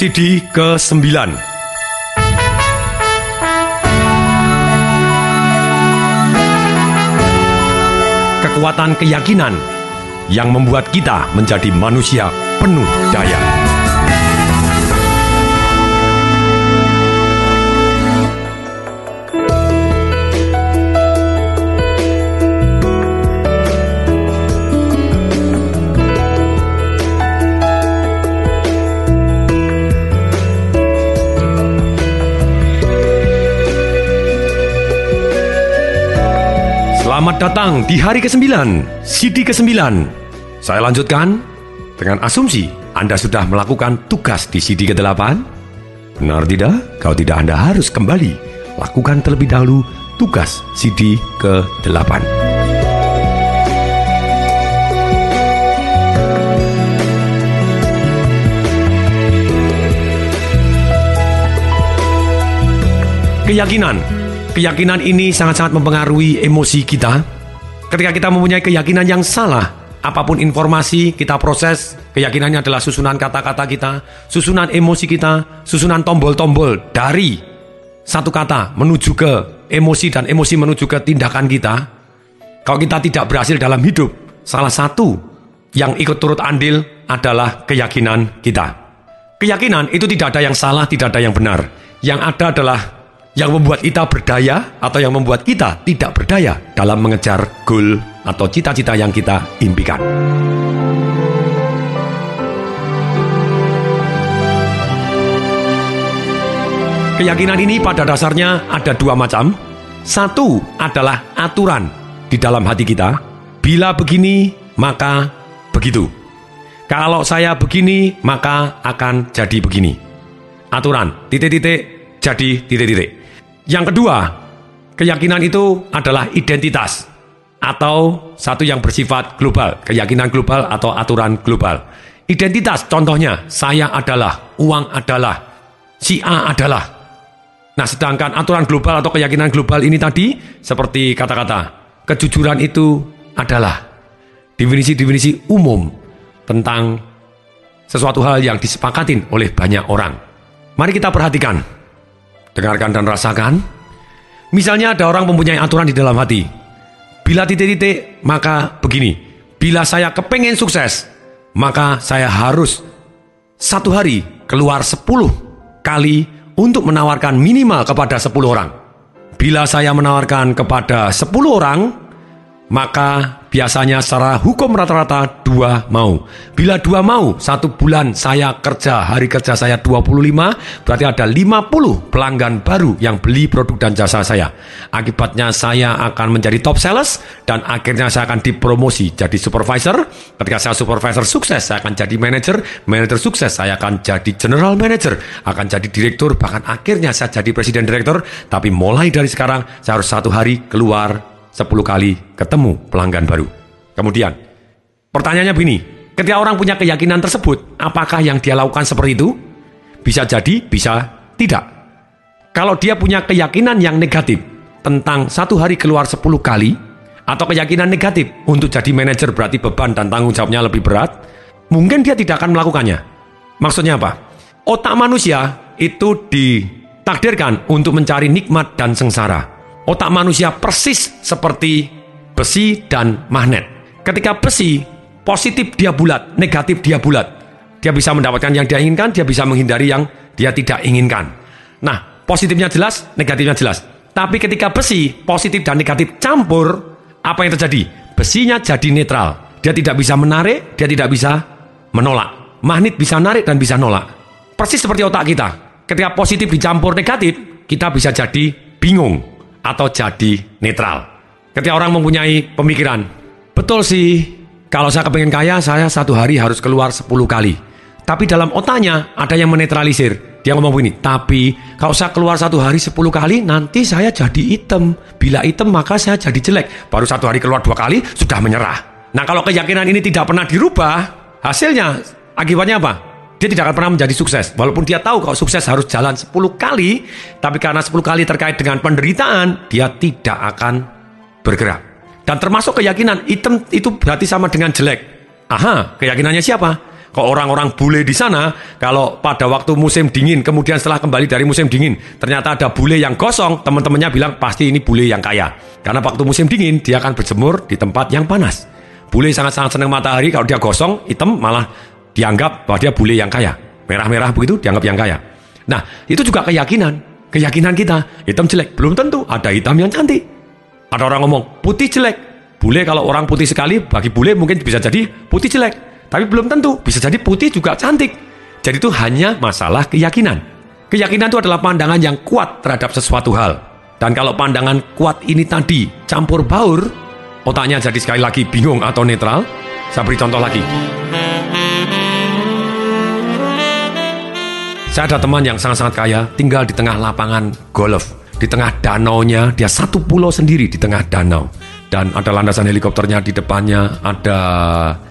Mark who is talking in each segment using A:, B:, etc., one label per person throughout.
A: CD ke-9 Kekuatan keyakinan yang membuat kita menjadi manusia penuh daya. Selamat datang di hari ke-9, CD ke-9. Saya lanjutkan dengan asumsi Anda sudah melakukan tugas di CD ke-8. Benar tidak? Kalau tidak Anda harus kembali lakukan terlebih dahulu tugas CD ke-8. Keyakinan Keyakinan ini sangat-sangat mempengaruhi emosi kita. Ketika kita mempunyai keyakinan yang salah, apa pun informasi kita proses, keyakinannya adalah susunan kata-kata kita, susunan emosi kita, susunan tombol-tombol dari satu kata menuju ke emosi dan emosi menuju ke tindakan kita. Kalau kita tidak berhasil dalam hidup, salah satu yang ikut turut andil adalah keyakinan kita. Keyakinan itu tidak ada yang salah, tidak ada yang benar. Yang ada adalah yang membuat kita berdaya atau yang membuat kita tidak berdaya dalam mengejar goal atau cita-cita yang kita impikan. Keyakinan ini pada dasarnya ada dua macam. Satu adalah aturan di dalam hati kita. Bila begini, maka begitu. Kalau saya begini, maka akan jadi begini. Aturan, titik-titik, jadi titik-titik. Yang kedua, keyakinan itu adalah identitas atau satu yang bersifat global, keyakinan global atau aturan global. Identitas contohnya, saya adalah, uang adalah, si A adalah. Nah, sedangkan aturan global atau keyakinan global ini tadi seperti kata-kata, kejujuran itu adalah definisi-definisi umum tentang sesuatu hal yang disepakatin oleh banyak orang. Mari kita perhatikan Dengarkan dan rasakan. Misalnya ada orang mempunyai aturan di dalam hati. Bila titik-titik, maka begini. Bila saya kepengen sukses, maka saya harus satu hari keluar sepuluh kali untuk menawarkan minimal kepada sepuluh orang. Bila saya menawarkan kepada sepuluh orang, maka biasanya secara hukum rata-rata dua mau. Bila dua mau, satu bulan saya kerja, hari kerja saya 25, berarti ada 50 pelanggan baru yang beli produk dan jasa saya. Akibatnya saya akan menjadi top sales dan akhirnya saya akan dipromosi jadi supervisor. Ketika saya supervisor sukses, saya akan jadi manager. Manager sukses, saya akan jadi general manager, akan jadi direktur, bahkan akhirnya saya jadi presiden direktur. Tapi mulai dari sekarang, saya harus satu hari keluar 10 kali ketemu pelanggan baru. Kemudian, pertanyaannya begini, ketika orang punya keyakinan tersebut, apakah yang dia lakukan seperti itu? Bisa jadi, bisa tidak. Kalau dia punya keyakinan yang negatif tentang satu hari keluar 10 kali, atau keyakinan negatif untuk jadi manajer berarti beban dan tanggung jawabnya lebih berat, mungkin dia tidak akan melakukannya. Maksudnya apa? Otak manusia itu ditakdirkan untuk mencari nikmat dan sengsara. Otak manusia persis seperti besi dan magnet. Ketika besi positif dia bulat, negatif dia bulat. Dia bisa mendapatkan yang dia inginkan, dia bisa menghindari yang dia tidak inginkan. Nah, positifnya jelas, negatifnya jelas. Tapi ketika besi positif dan negatif campur, apa yang terjadi? Besinya jadi netral. Dia tidak bisa menarik, dia tidak bisa menolak. Magnet bisa narik dan bisa nolak. Persis seperti otak kita. Ketika positif dicampur negatif, kita bisa jadi bingung atau jadi netral. Ketika orang mempunyai pemikiran, betul sih, kalau saya kepengen kaya, saya satu hari harus keluar 10 kali. Tapi dalam otaknya ada yang menetralisir. Dia ngomong begini, tapi kalau saya keluar satu hari 10 kali, nanti saya jadi hitam. Bila hitam, maka saya jadi jelek. Baru satu hari keluar dua kali, sudah menyerah. Nah kalau keyakinan ini tidak pernah dirubah, hasilnya akibatnya apa? Dia tidak akan pernah menjadi sukses. Walaupun dia tahu kalau sukses harus jalan 10 kali, tapi karena 10 kali terkait dengan penderitaan, dia tidak akan bergerak. Dan termasuk keyakinan, hitam itu berarti sama dengan jelek. Aha, keyakinannya siapa? Kalau orang-orang bule di sana, kalau pada waktu musim dingin, kemudian setelah kembali dari musim dingin, ternyata ada bule yang gosong, teman-temannya bilang pasti ini bule yang kaya. Karena waktu musim dingin, dia akan berjemur di tempat yang panas. Bule sangat-sangat senang matahari, kalau dia gosong, hitam malah dianggap bahwa dia bule yang kaya. Merah-merah begitu dianggap yang kaya. Nah, itu juga keyakinan. Keyakinan kita, hitam jelek. Belum tentu, ada hitam yang cantik. Ada orang ngomong, putih jelek. Bule kalau orang putih sekali, bagi bule mungkin bisa jadi putih jelek. Tapi belum tentu, bisa jadi putih juga cantik. Jadi itu hanya masalah keyakinan. Keyakinan itu adalah pandangan yang kuat terhadap sesuatu hal. Dan kalau pandangan kuat ini tadi campur baur, otaknya jadi sekali lagi bingung atau netral. Saya beri contoh lagi. Saya ada teman yang sangat-sangat kaya, tinggal di tengah lapangan golf. Di tengah danaunya, dia satu pulau sendiri di tengah danau. Dan ada landasan helikopternya di depannya, ada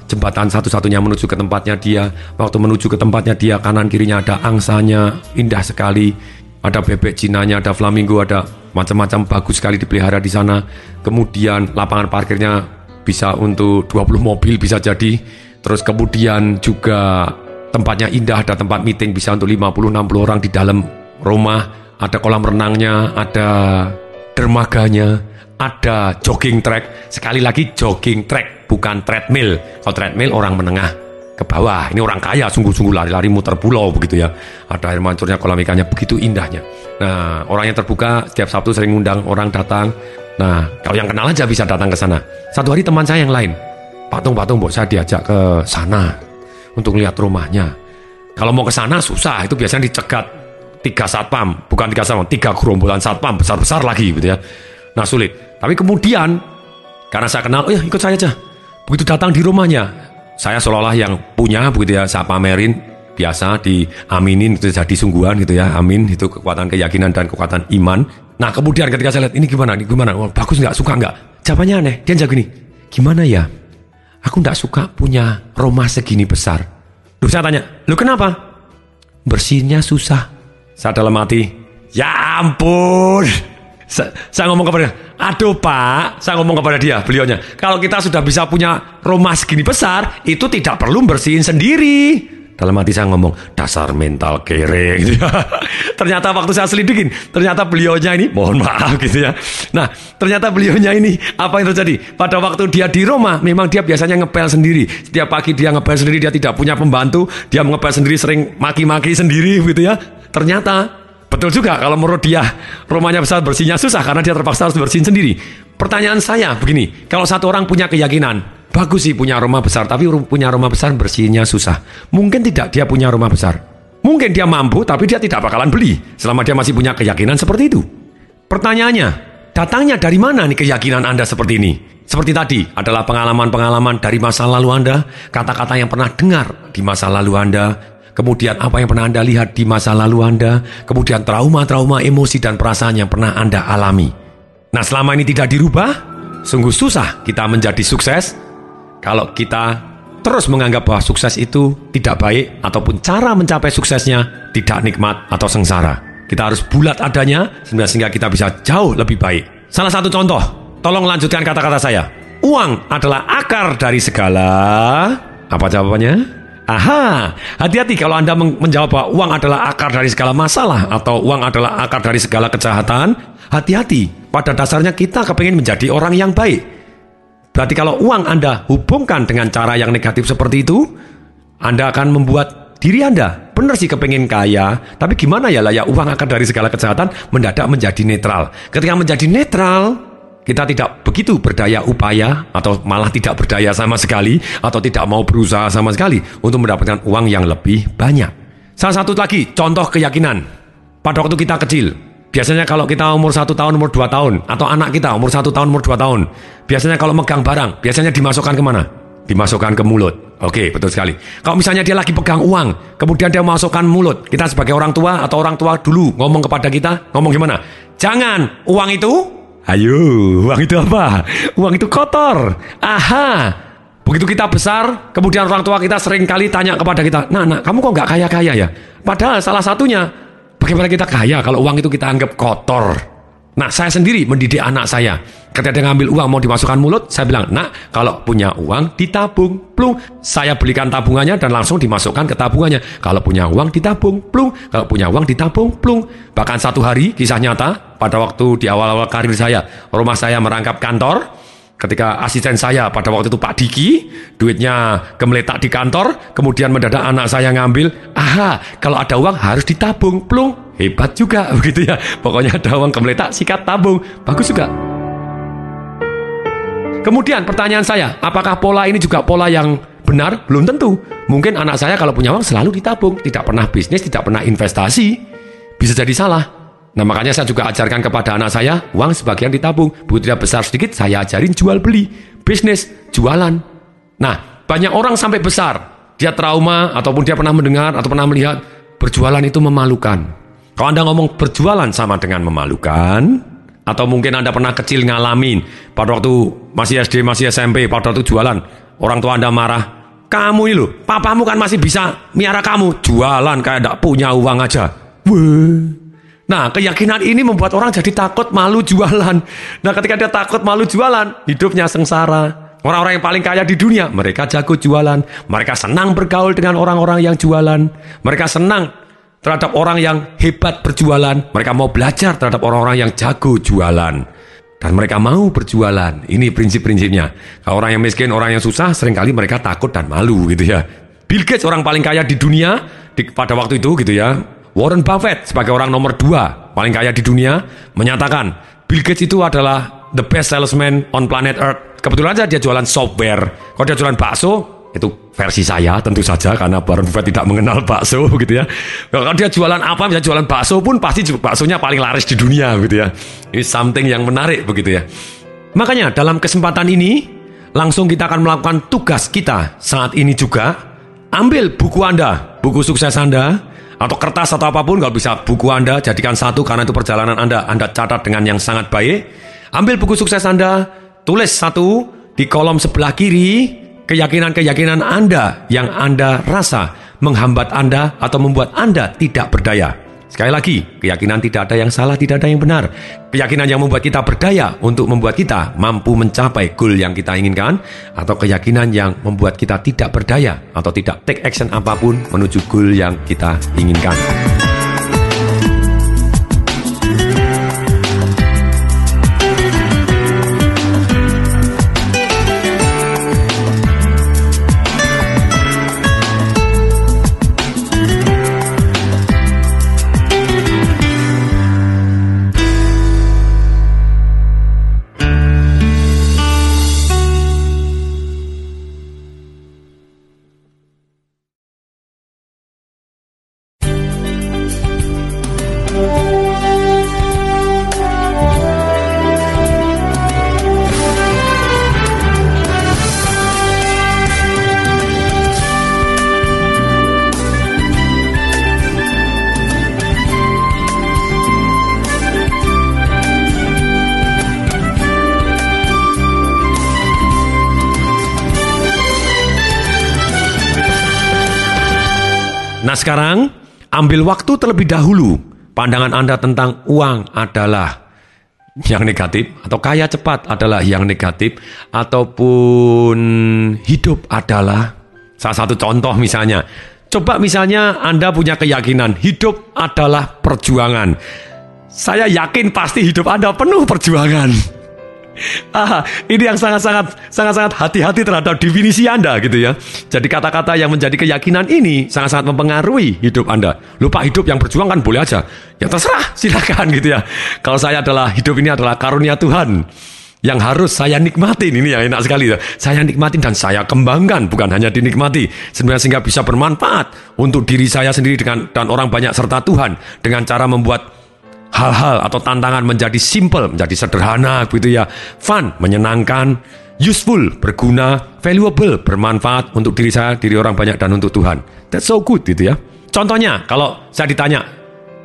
A: jembatan satu-satunya menuju ke tempatnya dia. Waktu menuju ke tempatnya dia, kanan kirinya ada angsanya, indah sekali. Ada bebek cinanya, ada flamingo, ada macam-macam bagus sekali dipelihara di sana. Kemudian lapangan parkirnya bisa untuk 20 mobil bisa jadi. Terus kemudian juga tempatnya indah, ada tempat meeting bisa untuk 50-60 orang di dalam rumah. Ada kolam renangnya, ada dermaganya, ada jogging track. Sekali lagi jogging track bukan treadmill. Kalau treadmill orang menengah ke bawah. Ini orang kaya sungguh-sungguh lari-lari muter pulau begitu ya. Ada air mancurnya kolam ikannya begitu indahnya. Nah, orang yang terbuka setiap Sabtu sering undang orang datang. Nah, kalau yang kenal aja bisa datang ke sana. Satu hari teman saya yang lain, patung-patung saya diajak ke sana untuk lihat rumahnya. Kalau mau ke sana susah, itu biasanya dicegat tiga satpam, bukan tiga satpam, tiga gerombolan satpam besar-besar lagi gitu ya. Nah sulit. Tapi kemudian karena saya kenal, oh ya ikut saya aja. Begitu datang di rumahnya, saya seolah-olah yang punya begitu ya, saya pamerin biasa diaminin itu jadi sungguhan gitu ya, amin itu kekuatan keyakinan dan kekuatan iman. Nah kemudian ketika saya lihat ini gimana, ini gimana, oh, bagus nggak, suka nggak? Jawabannya aneh, dia jago gini, gimana ya? Aku nggak suka punya rumah segini besar. Duh saya tanya, lu kenapa? Bersihnya susah. Saya dalam hati, ya ampun. Saya, saya ngomong kepada dia, aduh pak, saya ngomong kepada dia, beliaunya, kalau kita sudah bisa punya rumah segini besar, itu tidak perlu bersihin sendiri. Dalam hati saya ngomong, dasar mental kere gitu ya. ternyata waktu saya selidikin, ternyata beliaunya ini, mohon maaf gitu ya. Nah, ternyata beliaunya ini, apa yang terjadi? Pada waktu dia di rumah, memang dia biasanya ngepel sendiri. Setiap pagi dia ngepel sendiri, dia tidak punya pembantu, dia ngepel sendiri, sering maki-maki sendiri gitu ya. Ternyata Betul juga kalau menurut dia rumahnya besar bersihnya susah karena dia terpaksa harus bersihin sendiri. Pertanyaan saya begini, kalau satu orang punya keyakinan, bagus sih punya rumah besar, tapi punya rumah besar bersihnya susah. Mungkin tidak dia punya rumah besar. Mungkin dia mampu, tapi dia tidak bakalan beli selama dia masih punya keyakinan seperti itu. Pertanyaannya, datangnya dari mana nih keyakinan Anda seperti ini? Seperti tadi, adalah pengalaman-pengalaman dari masa lalu Anda, kata-kata yang pernah dengar di masa lalu Anda, kemudian apa yang pernah Anda lihat di masa lalu Anda, kemudian trauma-trauma emosi dan perasaan yang pernah Anda alami. Nah, selama ini tidak dirubah, sungguh susah kita menjadi sukses kalau kita terus menganggap bahwa sukses itu tidak baik ataupun cara mencapai suksesnya tidak nikmat atau sengsara. Kita harus bulat adanya sehingga kita bisa jauh lebih baik. Salah satu contoh, tolong lanjutkan kata-kata saya. Uang adalah akar dari segala... Apa jawabannya? Aha, hati-hati kalau Anda menjawab bahwa uang adalah akar dari segala masalah atau uang adalah akar dari segala kejahatan. Hati-hati, pada dasarnya kita kepingin menjadi orang yang baik. Berarti kalau uang Anda hubungkan dengan cara yang negatif seperti itu, Anda akan membuat diri Anda benar sih kepingin kaya, tapi gimana ya lah ya uang akar dari segala kejahatan mendadak menjadi netral. Ketika menjadi netral, kita tidak begitu berdaya upaya atau malah tidak berdaya sama sekali atau tidak mau berusaha sama sekali untuk mendapatkan uang yang lebih banyak. Salah satu lagi contoh keyakinan pada waktu kita kecil. Biasanya kalau kita umur satu tahun, umur dua tahun, atau anak kita umur satu tahun, umur dua tahun, biasanya kalau megang barang, biasanya dimasukkan ke mana? Dimasukkan ke mulut. Oke, betul sekali. Kalau misalnya dia lagi pegang uang, kemudian dia masukkan mulut, kita sebagai orang tua atau orang tua dulu ngomong kepada kita, ngomong gimana? Jangan, uang itu Ayo, uang itu apa? Uang itu kotor. Aha. Begitu kita besar, kemudian orang tua kita sering kali tanya kepada kita, nah, nah kamu kok nggak kaya-kaya ya? Padahal salah satunya, bagaimana kita kaya kalau uang itu kita anggap kotor? Nah, saya sendiri mendidik anak saya. Ketika dia ngambil uang mau dimasukkan mulut, saya bilang, nak, kalau punya uang ditabung, plung. Saya belikan tabungannya dan langsung dimasukkan ke tabungannya. Kalau punya uang ditabung, plung. Kalau punya uang ditabung, plung. Bahkan satu hari, kisah nyata, pada waktu di awal-awal karir saya, rumah saya merangkap kantor, ketika asisten saya pada waktu itu Pak Diki, duitnya gemeletak di kantor, kemudian mendadak anak saya ngambil, aha, kalau ada uang harus ditabung, plung hebat juga begitu ya. Pokoknya ada uang kemeletak, sikat tabung. Bagus juga. Kemudian pertanyaan saya, apakah pola ini juga pola yang benar? Belum tentu. Mungkin anak saya kalau punya uang selalu ditabung, tidak pernah bisnis, tidak pernah investasi. Bisa jadi salah. Nah makanya saya juga ajarkan kepada anak saya, uang sebagian ditabung. Dia besar sedikit, saya ajarin jual beli, bisnis, jualan. Nah, banyak orang sampai besar, dia trauma ataupun dia pernah mendengar atau pernah melihat berjualan itu memalukan. Kalau Anda ngomong berjualan sama dengan memalukan, atau mungkin Anda pernah kecil ngalamin pada waktu masih SD, masih SMP, pada waktu jualan, orang tua Anda marah, kamu ini loh, papamu kan masih bisa miara kamu, jualan kayak tidak punya uang aja. Wah. Nah, keyakinan ini membuat orang jadi takut malu jualan. Nah, ketika dia takut malu jualan, hidupnya sengsara. Orang-orang yang paling kaya di dunia, mereka jago jualan. Mereka senang bergaul dengan orang-orang yang jualan. Mereka senang terhadap orang yang hebat berjualan, mereka mau belajar terhadap orang-orang yang jago jualan. Dan mereka mau berjualan. Ini prinsip-prinsipnya. Kalau orang yang miskin, orang yang susah, sering kali mereka takut dan malu gitu ya. Bill Gates orang paling kaya di dunia di, pada waktu itu gitu ya. Warren Buffett sebagai orang nomor dua paling kaya di dunia menyatakan Bill Gates itu adalah the best salesman on planet Earth. Kebetulan saja dia jualan software. Kalau dia jualan bakso, itu versi saya tentu saja karena Warren Buffett tidak mengenal bakso gitu ya. Kalau dia jualan apa, bisa jualan bakso pun pasti baksonya paling laris di dunia gitu ya. Ini something yang menarik begitu ya. Makanya dalam kesempatan ini langsung kita akan melakukan tugas kita saat ini juga. Ambil buku Anda, buku sukses Anda, atau kertas atau apa pun kalau bisa buku Anda jadikan satu karena itu perjalanan Anda Anda catat dengan yang sangat baik. Ambil buku sukses Anda, tulis satu di kolom sebelah kiri keyakinan-keyakinan Anda yang Anda rasa menghambat Anda atau membuat Anda tidak berdaya. Sekali lagi, keyakinan tidak ada yang salah, tidak ada yang benar. Keyakinan yang membuat kita berdaya untuk membuat kita mampu mencapai goal yang kita inginkan, atau keyakinan yang membuat kita tidak berdaya atau tidak take action apa pun menuju goal yang kita inginkan. Sekarang, ambil waktu terlebih dahulu. Pandangan Anda tentang uang adalah yang negatif, atau kaya cepat adalah yang negatif, ataupun hidup adalah salah satu contoh misalnya. Coba misalnya Anda punya keyakinan hidup adalah perjuangan. Saya yakin pasti hidup Anda penuh perjuangan. Ah, ini yang sangat-sangat sangat-sangat hati-hati terhadap definisi Anda gitu ya. Jadi kata-kata yang menjadi keyakinan ini sangat-sangat mempengaruhi hidup Anda. Lupa hidup yang berjuang kan boleh aja. Ya terserah, silakan gitu ya. Kalau saya adalah hidup ini adalah karunia Tuhan yang harus saya nikmatin ini yang enak sekali ya. Saya nikmatin dan saya kembangkan bukan hanya dinikmati sebenarnya sehingga bisa bermanfaat untuk diri saya sendiri dengan dan orang banyak serta Tuhan dengan cara membuat hal-hal atau tantangan menjadi simple, menjadi sederhana gitu ya. Fun, menyenangkan, useful, berguna, valuable, bermanfaat untuk diri saya, diri orang banyak dan untuk Tuhan. That's so good gitu ya. Contohnya kalau saya ditanya,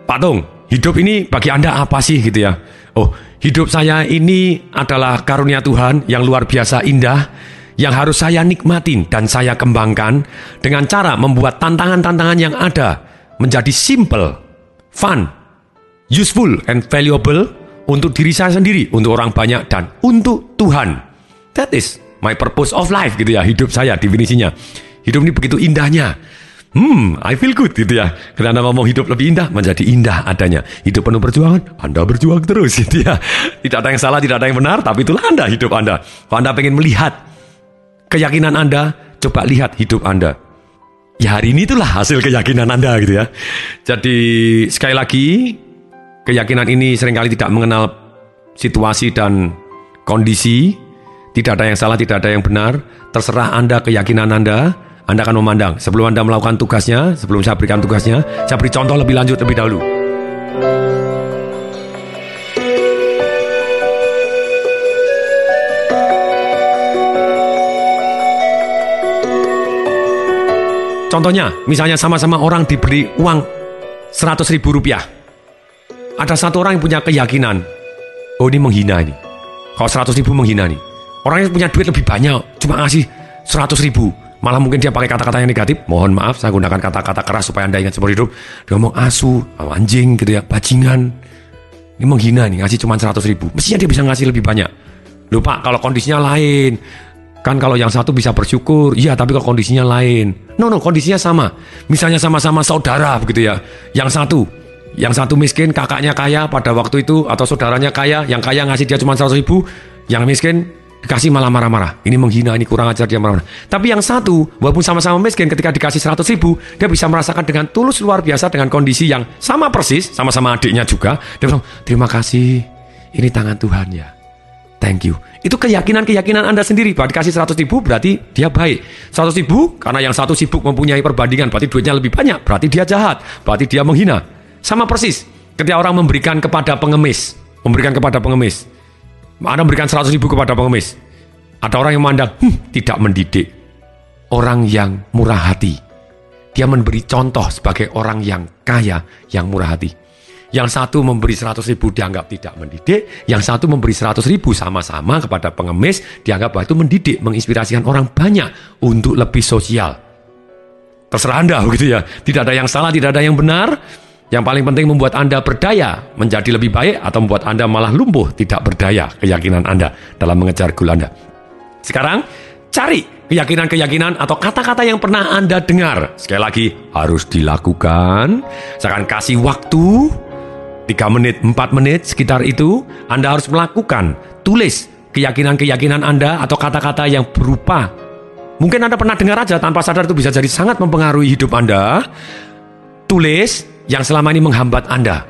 A: Pak Tung, hidup ini bagi Anda apa sih gitu ya? Oh, hidup saya ini adalah karunia Tuhan yang luar biasa indah yang harus saya nikmatin dan saya kembangkan dengan cara membuat tantangan-tantangan yang ada menjadi simple, fun, useful and valuable untuk diri saya sendiri, untuk orang banyak, dan untuk Tuhan. That is my purpose of life gitu ya, hidup saya definisinya. Hidup ini begitu indahnya. Hmm, I feel good gitu ya. Karena ngomong hidup lebih indah, menjadi indah adanya. Hidup penuh perjuangan, Anda berjuang terus gitu ya. Tidak ada yang salah, tidak ada yang benar, tapi itulah Anda, hidup Anda. Kalau Anda pengen melihat keyakinan Anda, coba lihat hidup Anda. Ya hari ini itulah hasil keyakinan Anda gitu ya. Jadi sekali lagi, keyakinan ini sering kali tidak mengenal situasi dan kondisi. Tidak ada yang salah, tidak ada yang benar. Terserah Anda keyakinan Anda, anda akan memandang sebelum Anda melakukan tugasnya, sebelum saya berikan tugasnya, saya beri contoh lebih lanjut lebih dahulu. Contohnya, misalnya sama-sama orang diberi uang 100 ribu rupiah. Ada satu orang yang punya keyakinan, oh ini menghina ini. Kalau 100 ribu menghina nih. Orang yang punya duit lebih banyak, cuma ngasih 100 ribu. Malah mungkin dia pakai kata-kata yang negatif. Mohon maaf saya gunakan kata-kata keras supaya anda ingat seumur hidup. Dia ngomong asu anjing gitu ya bajingan. Ini menghina nih ngasih cuma 100 ribu. Mestinya dia bisa ngasih lebih banyak. Lupa kalau kondisinya lain. Kan kalau yang satu bisa bersyukur. Iya tapi kalau kondisinya lain. No no kondisinya sama. Misalnya sama-sama saudara begitu ya. Yang satu yang satu miskin kakaknya kaya pada waktu itu atau saudaranya kaya yang kaya ngasih dia cuma 100 ribu yang miskin Dikasih malah marah-marah. Ini menghina, ini kurang ajar, dia marah-marah. Tapi yang satu, walaupun sama-sama miskin, ketika dikasih 100 ribu, dia bisa merasakan dengan tulus luar biasa dengan kondisi yang sama persis, sama-sama adiknya juga. Dia bilang, terima kasih, ini tangan Tuhan ya. Thank you. Itu keyakinan-keyakinan Anda sendiri. Bahwa dikasih 100 ribu berarti dia baik. 100 ribu karena yang satu sibuk mempunyai perbandingan berarti duitnya lebih banyak. Berarti dia jahat. Berarti dia menghina. Sama persis ketika orang memberikan kepada pengemis. Memberikan kepada pengemis. Anda memberikan 100 ribu kepada pengemis. Ada orang yang memandang, hm, tidak mendidik. Orang yang murah hati. Dia memberi contoh sebagai orang yang kaya, yang murah hati. Yang satu memberi 100 ribu dianggap tidak mendidik, yang satu memberi 100 ribu sama-sama kepada pengemis, dianggap bahwa itu mendidik, menginspirasikan orang banyak untuk lebih sosial. Terserah Anda begitu ya. Tidak ada yang salah, tidak ada yang benar. Yang paling penting membuat Anda berdaya menjadi lebih baik atau membuat Anda malah lumpuh tidak berdaya keyakinan Anda dalam mengejar goal Anda. Sekarang cari keyakinan-keyakinan atau kata-kata yang pernah Anda dengar. Sekali lagi harus dilakukan. Saya akan kasih waktu 3 menit, 4 menit sekitar itu Anda harus melakukan. Tulis keyakinan-keyakinan Anda atau kata-kata yang berupa Mungkin Anda pernah dengar aja tanpa sadar itu bisa jadi sangat mempengaruhi hidup Anda. Tulis yang selama ini menghambat Anda.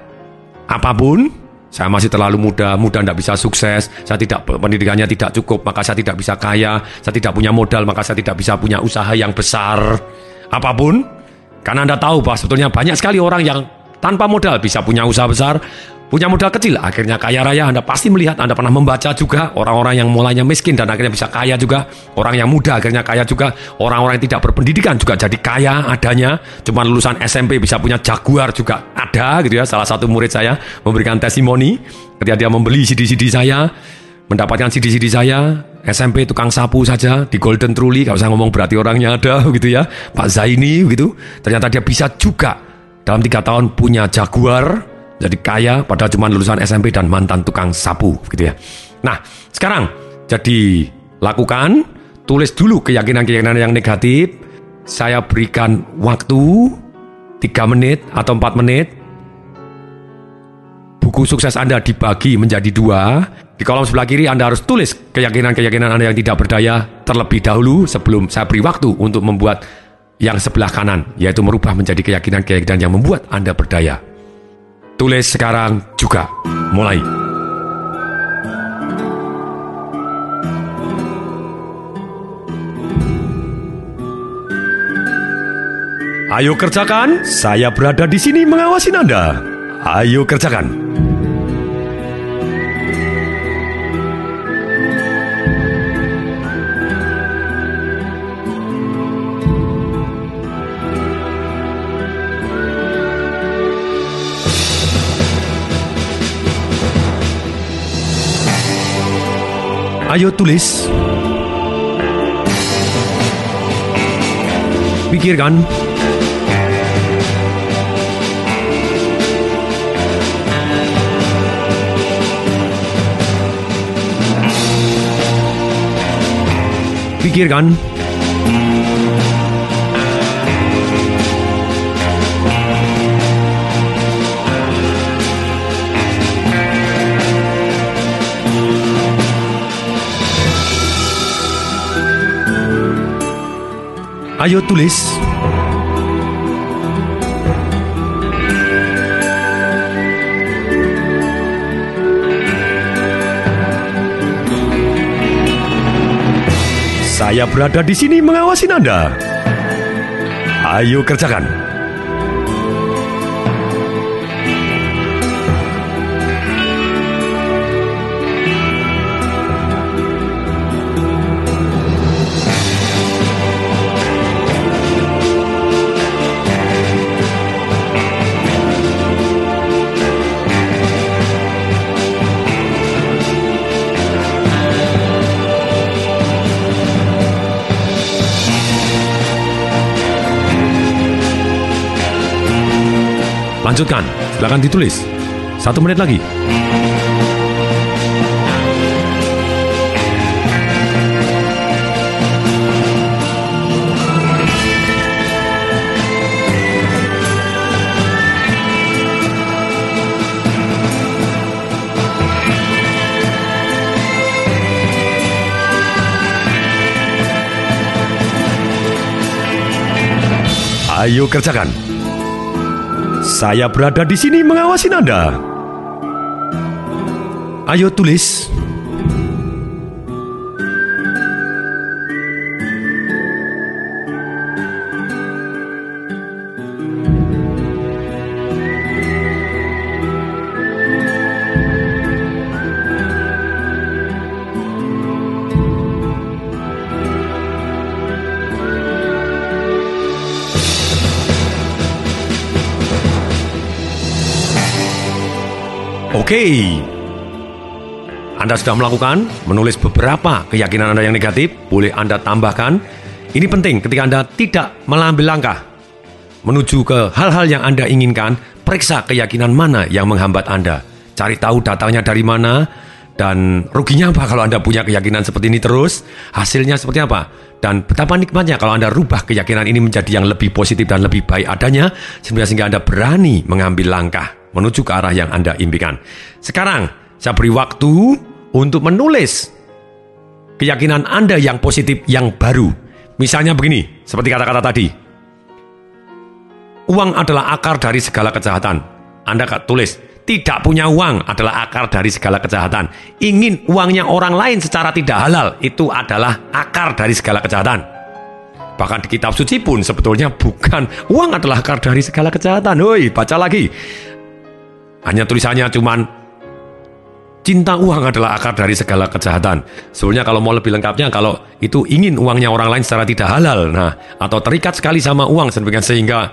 A: Apa pun, saya masih terlalu muda, muda tidak bisa sukses, saya tidak pendidikannya tidak cukup, maka saya tidak bisa kaya, saya tidak punya modal, maka saya tidak bisa punya usaha yang besar. Apa pun, karena Anda tahu bahwa sebetulnya banyak sekali orang yang tanpa modal bisa punya usaha besar, punya modal kecil, akhirnya kaya raya. Anda pasti melihat, Anda pernah membaca juga orang-orang yang mulainya miskin dan akhirnya bisa kaya juga. Orang yang muda akhirnya kaya juga. Orang-orang yang tidak berpendidikan juga jadi kaya adanya. Cuma lulusan SMP bisa punya jaguar juga ada gitu ya. Salah satu murid saya memberikan testimoni ketika dia membeli CD-CD saya, mendapatkan CD-CD saya, SMP tukang sapu saja di Golden Truly, kalau saya ngomong berarti orangnya ada gitu ya, Pak Zaini gitu. Ternyata dia bisa juga dalam tiga tahun punya Jaguar, jadi kaya padahal cuma lulusan SMP dan mantan tukang sapu gitu ya. Nah, sekarang jadi lakukan, tulis dulu keyakinan-keyakinan yang negatif. Saya berikan waktu 3 menit atau 4 menit. Buku sukses Anda dibagi menjadi dua. Di kolom sebelah kiri Anda harus tulis keyakinan-keyakinan Anda yang tidak berdaya terlebih dahulu sebelum saya beri waktu untuk membuat yang sebelah kanan, yaitu merubah menjadi keyakinan-keyakinan yang membuat Anda berdaya. Tulis sekarang juga. Mulai. Ayo kerjakan, saya berada di sini mengawasi Anda. Ayo kerjakan. Ayo tulis. Pikirkan. Pikirkan. Ayo tulis. Saya berada di sini mengawasi Anda. Ayo kerjakan. Lanjutkan, silakan ditulis. Satu menit lagi. Ayo kerjakan. Saya berada di sini mengawasi Anda. Ayo tulis. Oke. Anda sudah melakukan menulis beberapa keyakinan Anda yang negatif, boleh Anda tambahkan. Ini penting ketika Anda tidak mengambil langkah menuju ke hal-hal yang Anda inginkan, periksa keyakinan mana yang menghambat Anda. Cari tahu datangnya dari mana dan ruginya apa kalau Anda punya keyakinan seperti ini terus, hasilnya seperti apa? Dan betapa nikmatnya kalau Anda rubah keyakinan ini menjadi yang lebih positif dan lebih baik adanya, sehingga Anda berani mengambil langkah menuju ke arah yang Anda impikan. Sekarang, saya beri waktu untuk menulis keyakinan Anda yang positif yang baru. Misalnya begini, seperti kata-kata tadi. Uang adalah akar dari segala kejahatan. Anda tulis, tidak punya uang adalah akar dari segala kejahatan. Ingin uangnya orang lain secara tidak halal, itu adalah akar dari segala kejahatan. Bahkan di kitab suci pun sebetulnya bukan uang adalah akar dari segala kejahatan. Woi, baca lagi. Hanya tulisannya cuman cinta uang adalah akar dari segala kejahatan. Sebenarnya kalau mau lebih lengkapnya kalau itu ingin uangnya orang lain secara tidak halal, nah atau terikat sekali sama uang sehingga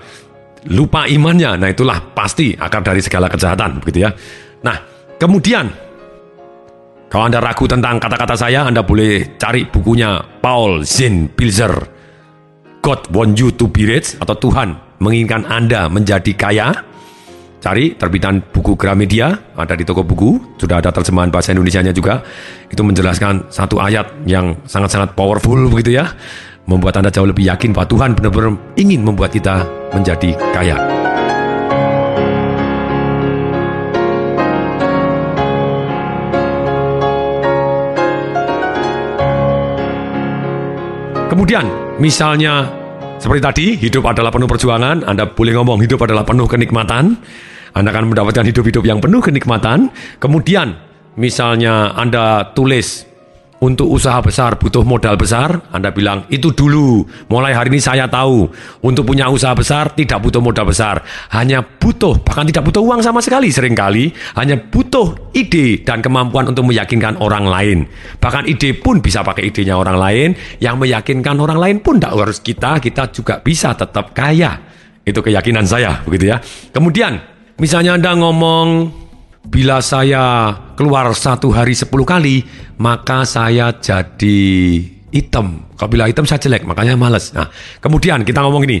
A: lupa imannya, nah itulah pasti akar dari segala kejahatan, begitu ya. Nah, kemudian kalau Anda ragu tentang kata-kata saya, Anda boleh cari bukunya Paul Zin Pilzer. God want you to be rich atau Tuhan menginginkan Anda menjadi kaya. Cari terbitan buku Gramedia, ada di toko buku, sudah ada terjemahan bahasa Indonesia-nya juga. Itu menjelaskan satu ayat yang sangat-sangat powerful begitu ya. Membuat Anda jauh lebih yakin bahwa Tuhan benar-benar ingin membuat kita menjadi kaya. Kemudian, misalnya seperti tadi, hidup adalah penuh perjuangan. Anda boleh ngomong hidup adalah penuh kenikmatan. Anda akan mendapatkan hidup-hidup yang penuh kenikmatan. Kemudian, misalnya Anda tulis untuk usaha besar butuh modal besar, Anda bilang itu dulu. Mulai hari ini saya tahu, untuk punya usaha besar tidak butuh modal besar, hanya butuh bahkan tidak butuh uang sama sekali sering kali, hanya butuh ide dan kemampuan untuk meyakinkan orang lain. Bahkan ide pun bisa pakai idenya orang lain, yang meyakinkan orang lain pun tidak harus kita, kita juga bisa tetap kaya. Itu keyakinan saya, begitu ya. Kemudian Misalnya Anda ngomong, bila saya keluar satu hari sepuluh kali, maka saya jadi hitam. Kalau bila hitam saya jelek, makanya males. Nah, kemudian kita ngomong ini,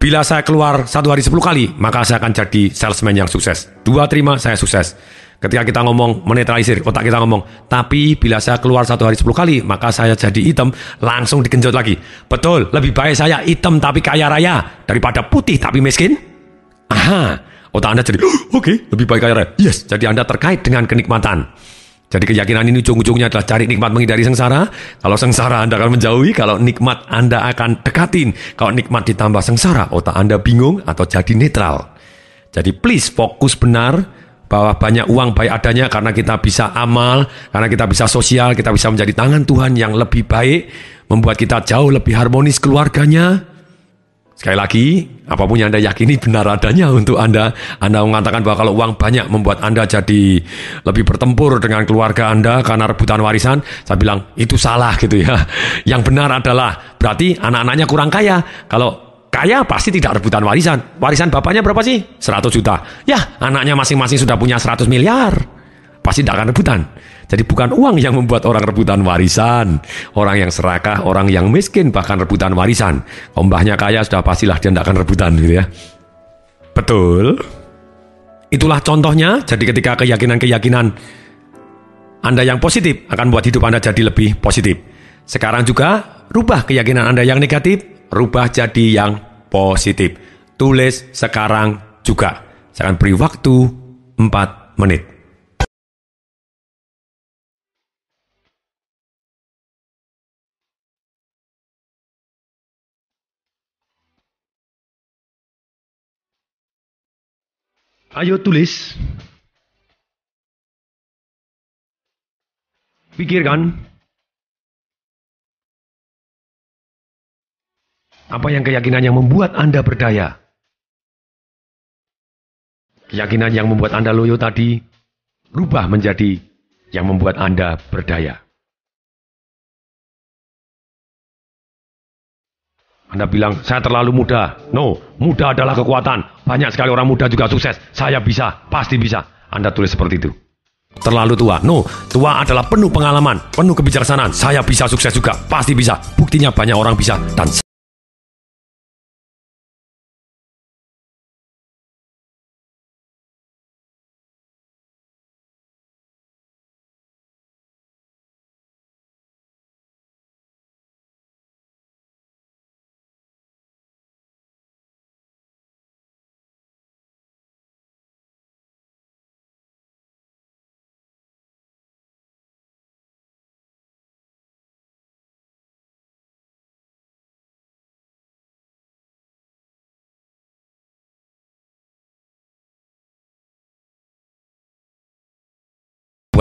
A: bila saya keluar satu hari sepuluh kali, maka saya akan jadi salesman yang sukses. Dua terima, saya sukses. Ketika kita ngomong menetralisir, otak kita ngomong, tapi bila saya keluar satu hari sepuluh kali, maka saya jadi hitam, langsung digenjot lagi. Betul, lebih baik saya hitam tapi kaya raya, daripada putih tapi miskin. Aha, otak Anda jadi, oke, okay, lebih baik raya. Yes, jadi Anda terkait dengan kenikmatan. Jadi keyakinan ini ujung-ujungnya adalah cari nikmat menghindari sengsara. Kalau sengsara Anda akan menjauhi, kalau nikmat Anda akan dekatin. Kalau nikmat ditambah sengsara, otak Anda bingung atau jadi netral. Jadi please fokus benar bahwa banyak uang baik adanya karena kita bisa amal, karena kita bisa sosial, kita bisa menjadi tangan Tuhan yang lebih baik, membuat kita jauh lebih harmonis keluarganya. Sekali lagi, apa pun yang Anda yakini benar adanya untuk Anda. Anda mengatakan bahwa kalau uang banyak membuat Anda jadi lebih bertempur dengan keluarga Anda karena rebutan warisan, saya bilang itu salah gitu ya. Yang benar adalah berarti anak-anaknya kurang kaya. Kalau Kaya pasti tidak rebutan warisan. Warisan bapaknya berapa sih? 100 juta. Ya, anaknya masing-masing sudah punya 100 miliar. Pasti tidak akan rebutan. Jadi bukan uang yang membuat orang rebutan warisan. Orang yang serakah, orang yang miskin bahkan rebutan warisan. Ombahnya kaya sudah pastilah dia tidak akan rebutan gitu ya. Betul. Itulah contohnya. Jadi ketika keyakinan-keyakinan Anda yang positif akan buat hidup Anda jadi lebih positif. Sekarang juga rubah keyakinan Anda yang negatif rubah jadi yang positif. Tulis sekarang juga. Saya akan beri waktu 4 menit. Ayo tulis. Pikirkan Apa yang keyakinan yang membuat Anda berdaya? Keyakinan yang membuat Anda loyo tadi, rubah menjadi yang membuat Anda berdaya. Anda bilang, saya terlalu muda. No, muda adalah kekuatan. Banyak sekali orang muda juga sukses. Saya bisa, pasti bisa. Anda tulis seperti itu. Terlalu tua. No, tua adalah penuh pengalaman, penuh kebijaksanaan. Saya bisa sukses juga, pasti bisa. Buktinya banyak orang bisa. Dan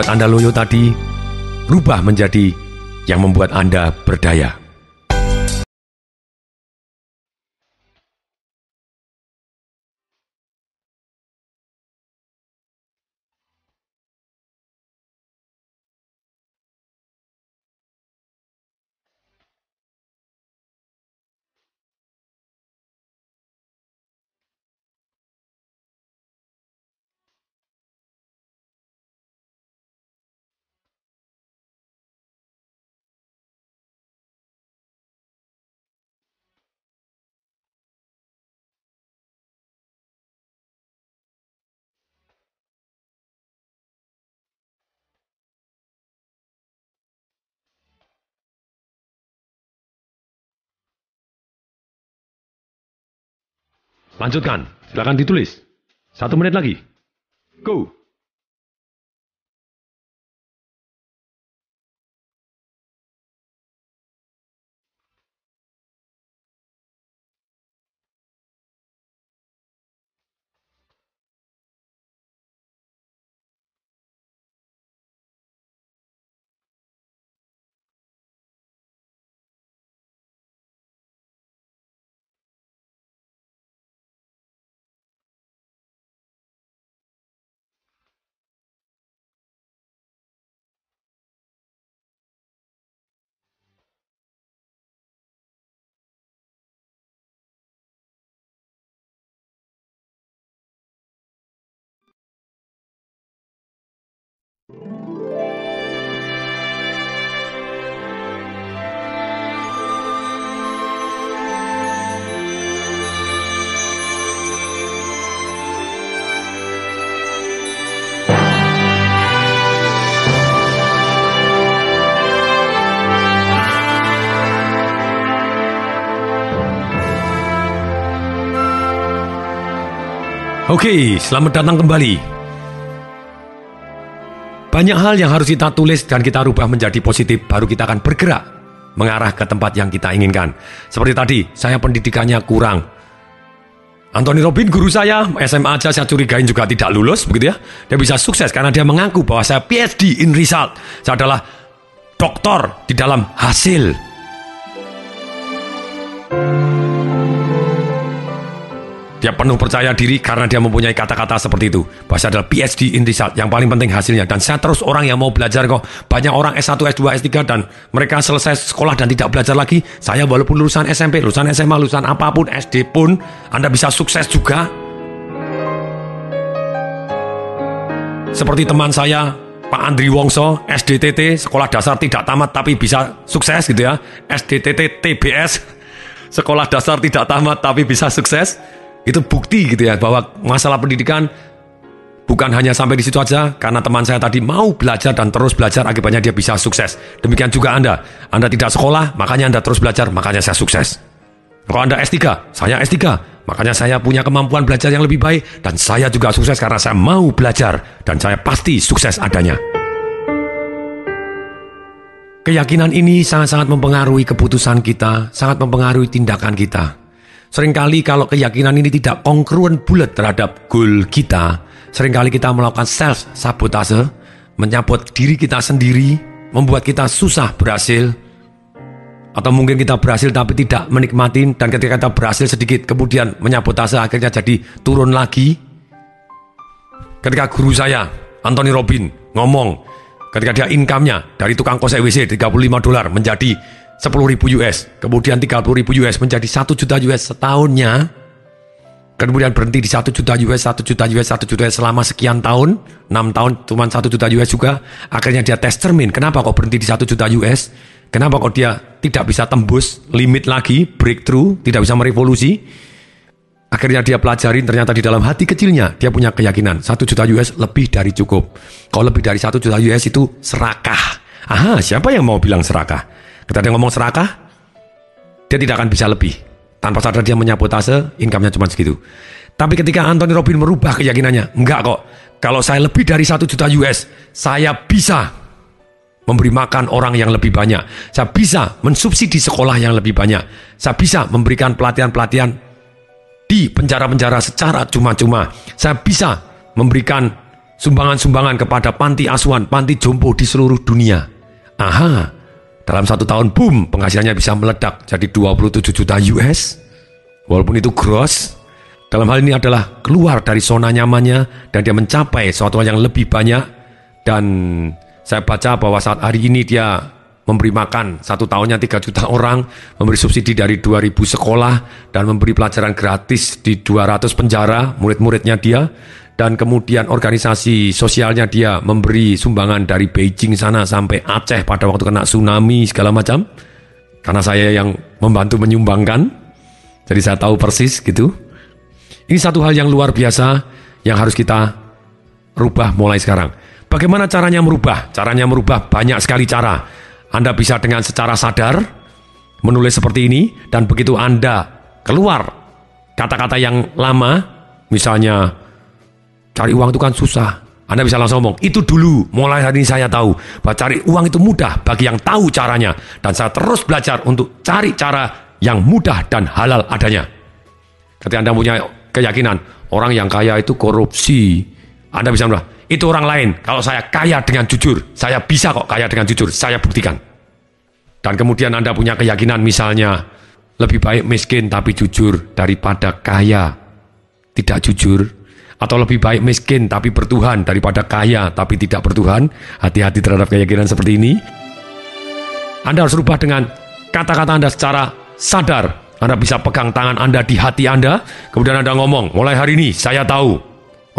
A: buat Anda loyo tadi, rubah menjadi yang membuat Anda berdaya. Lanjutkan, silakan ditulis. Satu menit lagi. Go! Oke, selamat datang kembali. Banyak hal yang harus kita tulis dan kita rubah menjadi positif, baru kita akan bergerak mengarah ke tempat yang kita inginkan. Seperti tadi, saya pendidikannya kurang. Anthony Robin, guru saya, SMA aja saya curigain juga tidak lulus, begitu ya. Dia bisa sukses karena dia mengaku bahwa saya PhD in result. Saya adalah doktor di dalam hasil. Dia penuh percaya diri karena dia mempunyai kata-kata seperti itu. Bahasa adalah PhD in result, yang paling penting hasilnya. Dan saya terus orang yang mau belajar kok. Banyak orang S1, S2, S3 dan mereka selesai sekolah dan tidak belajar lagi. Saya walaupun lulusan SMP, lulusan SMA, lulusan apa pun, SD pun, Anda bisa sukses juga. Seperti teman saya, Pak Andri Wongso, SDTT, sekolah dasar tidak tamat tapi bisa sukses gitu ya. SDTT TBS, sekolah dasar tidak tamat tapi bisa sukses. Itu bukti gitu ya bahwa masalah pendidikan bukan hanya sampai di situ aja karena teman saya tadi mau belajar dan terus belajar akibatnya dia bisa sukses. Demikian juga Anda. Anda tidak sekolah, makanya Anda terus belajar, makanya saya sukses. Kalau Anda S3, saya S3, makanya saya punya kemampuan belajar yang lebih baik dan saya juga sukses karena saya mau belajar dan saya pasti sukses adanya. Keyakinan ini sangat-sangat mempengaruhi keputusan kita, sangat mempengaruhi tindakan kita. Seringkali kalau keyakinan ini tidak kongruen bulat terhadap goal kita, sering kali kita melakukan self sabotase, menyabot diri kita sendiri, membuat kita susah berhasil, atau mungkin kita berhasil tapi tidak menikmati dan ketika kita berhasil sedikit kemudian menyabotase akhirnya jadi turun lagi. Ketika guru saya, Anthony Robin, ngomong ketika dia income-nya dari tukang kos WC 35 dolar menjadi 10 ribu US, kemudian 30 ribu US menjadi 1 juta US setahunnya, kemudian berhenti di 1 juta US, 1 juta US, 1 juta US selama sekian tahun, 6 tahun cuma 1 juta US juga, akhirnya dia tes termin, kenapa kok berhenti di 1 juta US, kenapa kok dia tidak bisa tembus limit lagi, breakthrough, tidak bisa merevolusi, Akhirnya dia pelajarin ternyata di dalam hati kecilnya dia punya keyakinan 1 juta US lebih dari cukup. Kalau lebih dari 1 juta US itu serakah. Aha, siapa yang mau bilang serakah? Ketika dia ngomong serakah, dia tidak akan bisa lebih. Tanpa sadar dia menyabotase, income-nya cuma segitu. Tapi ketika Anthony Robin merubah keyakinannya, enggak kok. Kalau saya lebih dari satu juta US, saya bisa memberi makan orang yang lebih banyak. Saya bisa mensubsidi sekolah yang lebih banyak. Saya bisa memberikan pelatihan-pelatihan di penjara-penjara secara cuma-cuma. Saya bisa memberikan sumbangan-sumbangan kepada panti asuhan, panti jompo di seluruh dunia. Aha, dalam satu tahun, boom, penghasilannya bisa meledak jadi 27 juta US. Walaupun itu gross, dalam hal ini adalah keluar dari zona nyamannya dan dia mencapai sesuatu yang lebih banyak. Dan saya baca bahwa saat hari ini dia memberi makan satu tahunnya 3 juta orang, memberi subsidi dari 2000 sekolah, dan memberi pelajaran gratis di 200 penjara murid-muridnya dia dan kemudian organisasi sosialnya dia memberi sumbangan dari Beijing sana sampai Aceh pada waktu kena tsunami segala macam. Karena saya yang membantu menyumbangkan. Jadi saya tahu persis gitu. Ini satu hal yang luar biasa yang harus kita rubah mulai sekarang. Bagaimana caranya merubah? Caranya merubah banyak sekali cara. Anda bisa dengan secara sadar menulis seperti ini dan begitu Anda keluar kata-kata yang lama misalnya Cari uang itu kan susah. Anda bisa langsung ngomong, itu dulu, mulai hari ini saya tahu bahwa cari uang itu mudah bagi yang tahu caranya. Dan saya terus belajar untuk cari cara yang mudah dan halal adanya. Ketika Anda punya keyakinan, orang yang kaya itu korupsi, Anda bisa bilang, itu orang lain. Kalau saya kaya dengan jujur, saya bisa kok kaya dengan jujur, saya buktikan. Dan kemudian Anda punya keyakinan misalnya, lebih baik miskin tapi jujur daripada kaya tidak jujur atau lebih baik miskin tapi bertuhan daripada kaya tapi tidak bertuhan. Hati-hati terhadap keyakinan seperti ini. Anda harus rubah dengan kata-kata Anda secara sadar. Anda bisa pegang tangan Anda di hati Anda, kemudian Anda ngomong, mulai hari ini saya tahu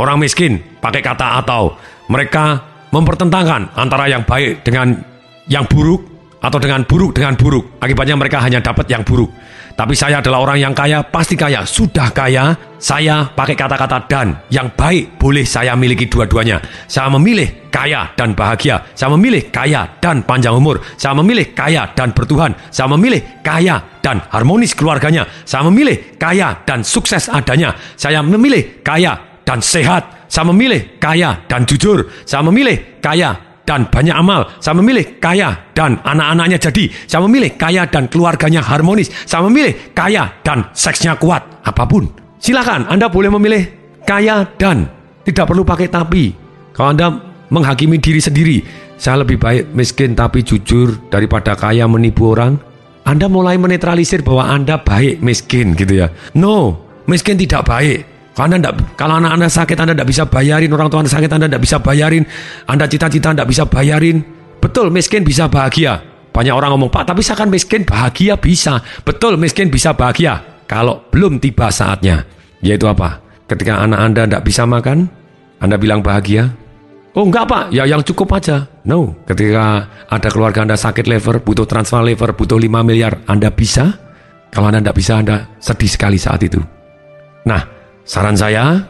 A: orang miskin pakai kata atau mereka mempertentangkan antara yang baik dengan yang buruk atau dengan buruk dengan buruk. Akibatnya mereka hanya dapat yang buruk. Tapi saya adalah orang yang kaya, pasti kaya, sudah kaya. Saya pakai kata-kata dan yang baik boleh saya miliki dua-duanya. Saya memilih kaya dan bahagia. Saya memilih kaya dan panjang umur. Saya memilih kaya dan bertuhan. Saya memilih kaya dan harmonis keluarganya. Saya memilih kaya dan sukses adanya. Saya memilih kaya dan sehat. Saya memilih kaya dan jujur. Saya memilih kaya dan banyak amal. Saya memilih kaya dan anak-anaknya jadi. Saya memilih kaya dan keluarganya harmonis. Saya memilih kaya dan seksnya kuat. Apa pun. Silakan, Anda boleh memilih kaya dan tidak perlu pakai tapi. Kalau Anda menghakimi diri sendiri, saya lebih baik miskin tapi jujur daripada kaya menipu orang. Anda mulai menetralisir bahwa Anda baik miskin gitu ya. No, miskin tidak baik. Karena anda, kalau anak anda sakit Anda tidak bisa bayarin, orang tua anda sakit Anda tidak bisa bayarin, Anda cita-cita tidak bisa bayarin. Betul, miskin bisa bahagia. Banyak orang ngomong, Pak, tapi saya kan miskin bahagia bisa. Betul, miskin bisa bahagia. Kalau belum tiba saatnya. Yaitu apa? Ketika anak Anda tidak bisa makan, Anda bilang bahagia. Oh enggak pak, ya yang cukup aja. No, ketika ada keluarga Anda sakit liver, butuh transfer liver, butuh 5 miliar, Anda bisa? Kalau Anda tidak bisa, Anda sedih sekali saat itu. Nah, Saran saya,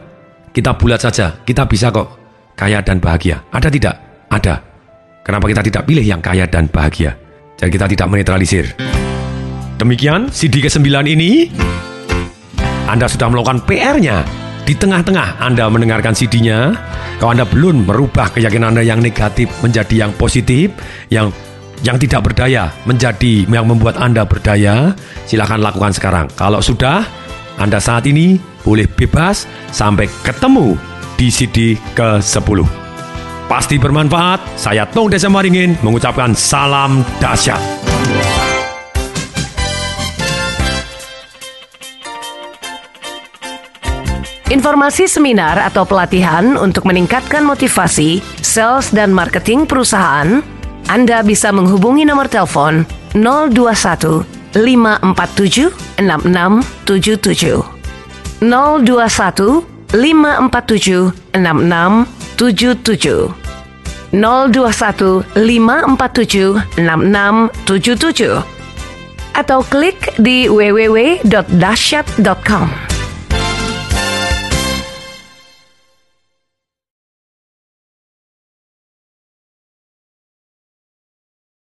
A: kita bulat saja. Kita bisa kok kaya dan bahagia. Ada tidak? Ada. Kenapa kita tidak pilih yang kaya dan bahagia? Jadi kita tidak menetralisir. Demikian CD ke-9 ini. Anda sudah melakukan PR-nya. Di tengah-tengah Anda mendengarkan CD-nya, kalau Anda belum merubah keyakinan Anda yang negatif menjadi yang positif, yang yang tidak berdaya menjadi yang membuat Anda berdaya, silakan lakukan sekarang. Kalau sudah, Anda saat ini boleh bebas sampai ketemu di CD ke-10. Pasti bermanfaat. Saya Tong Desa Maringin mengucapkan salam dahsyat.
B: Informasi seminar atau pelatihan untuk meningkatkan motivasi, sales dan marketing perusahaan, Anda bisa menghubungi nomor telepon 021 547 6677. 021 547 6677 021 547 6677 atau klik di www.dasyat.com.